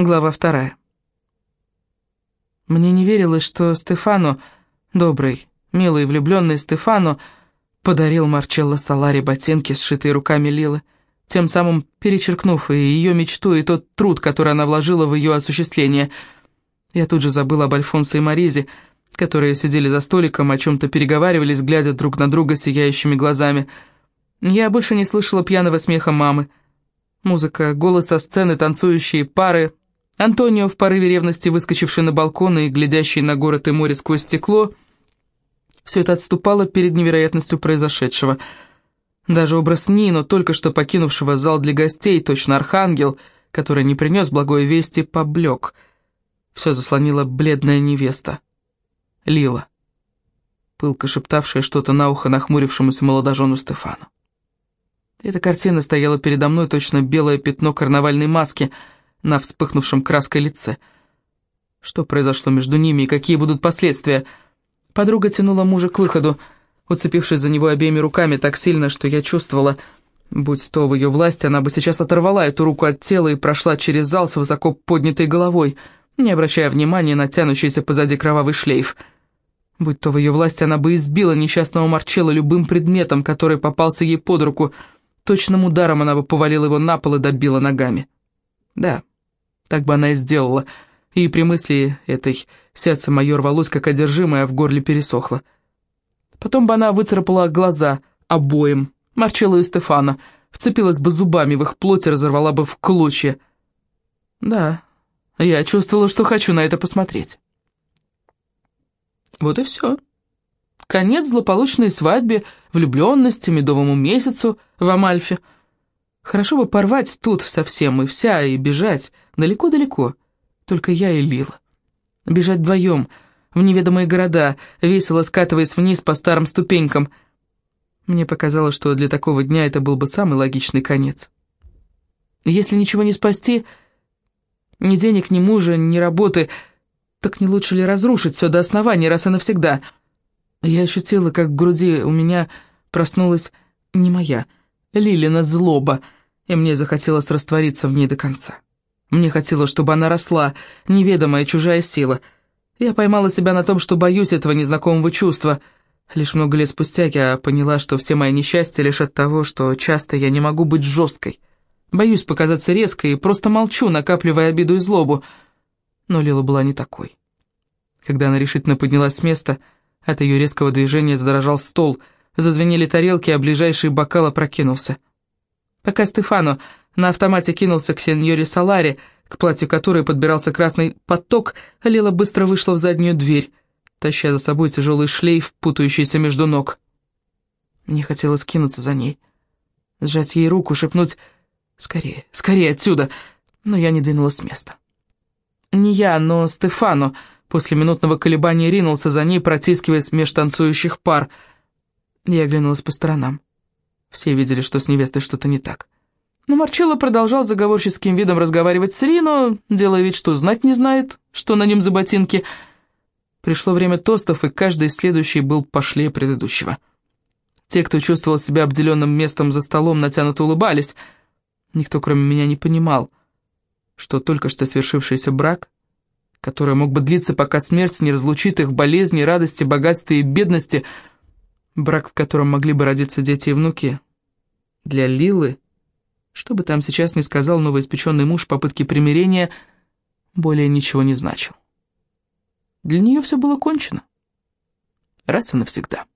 Глава вторая. Мне не верилось, что Стефано, добрый, милый влюбленный Стефано, подарил Марчелло Салари ботинки, сшитые руками Лилы, тем самым перечеркнув и ее мечту, и тот труд, который она вложила в ее осуществление. Я тут же забыла об Альфонсо и Маризе, которые сидели за столиком, о чем-то переговаривались, глядя друг на друга сияющими глазами. Я больше не слышала пьяного смеха мамы. Музыка, голос со сцены, танцующие пары, Антонио, в порыве ревности, выскочивший на балкон и глядящий на город и море сквозь стекло, все это отступало перед невероятностью произошедшего. Даже образ Нино, только что покинувшего зал для гостей, точно архангел, который не принес благой вести, поблек. Все заслонила бледная невеста. Лила, пылко шептавшая что-то на ухо нахмурившемуся молодожену Стефану. Эта картина стояла передо мной, точно белое пятно карнавальной маски — на вспыхнувшем краской лице. Что произошло между ними и какие будут последствия? Подруга тянула мужа к выходу, уцепившись за него обеими руками так сильно, что я чувствовала, будь то в ее власти, она бы сейчас оторвала эту руку от тела и прошла через зал с высоко поднятой головой, не обращая внимания на тянущийся позади кровавый шлейф. Будь то в ее власти, она бы избила несчастного Марчелла любым предметом, который попался ей под руку. Точным ударом она бы повалила его на пол и добила ногами. Да, так бы она и сделала. И при мысли этой сердце мое рвалось, как одержимое, в горле пересохло. Потом бы она выцарапала глаза обоим, Марчелло и Стефана, вцепилась бы зубами в их плоть и разорвала бы в клочья. Да, я чувствовала, что хочу на это посмотреть. Вот и все. Конец злополучной свадьбе, влюбленности, медовому месяцу в Амальфе — Хорошо бы порвать тут совсем и вся, и бежать далеко-далеко. Только я и Лила. Бежать вдвоем, в неведомые города, весело скатываясь вниз по старым ступенькам. Мне показалось, что для такого дня это был бы самый логичный конец. Если ничего не спасти, ни денег, ни мужа, ни работы, так не лучше ли разрушить все до основания раз и навсегда? Я ощутила, как в груди у меня проснулась не моя, Лилина злоба — и мне захотелось раствориться в ней до конца. Мне хотелось, чтобы она росла, неведомая чужая сила. Я поймала себя на том, что боюсь этого незнакомого чувства. Лишь много лет спустя я поняла, что все мои несчастья лишь от того, что часто я не могу быть жесткой. Боюсь показаться резкой и просто молчу, накапливая обиду и злобу. Но Лила была не такой. Когда она решительно поднялась с места, от ее резкого движения задрожал стол, зазвенели тарелки, а ближайший бокал опрокинулся. Пока Стефано на автомате кинулся к сеньоре Саларе, к платью которой подбирался красный поток, Лила быстро вышла в заднюю дверь, таща за собой тяжелый шлейф, путающийся между ног. Мне хотелось кинуться за ней, сжать ей руку, шепнуть «Скорее, скорее отсюда!» Но я не двинулась с места. Не я, но Стефано после минутного колебания ринулся за ней, протискиваясь меж танцующих пар. Я оглянулась по сторонам. Все видели, что с невестой что-то не так. Но Марчелло продолжал заговорческим видом разговаривать с Рино, делая вид, что знать не знает, что на нем за ботинки. Пришло время тостов, и каждый следующий был пошлее предыдущего. Те, кто чувствовал себя обделенным местом за столом, натянуто улыбались. Никто, кроме меня, не понимал, что только что свершившийся брак, который мог бы длиться, пока смерть не разлучит их болезни, радости, богатстве и бедности — Брак, в котором могли бы родиться дети и внуки. Для Лилы, что бы там сейчас ни сказал новоиспеченный муж попытки примирения, более ничего не значил. Для нее все было кончено. Раз и навсегда.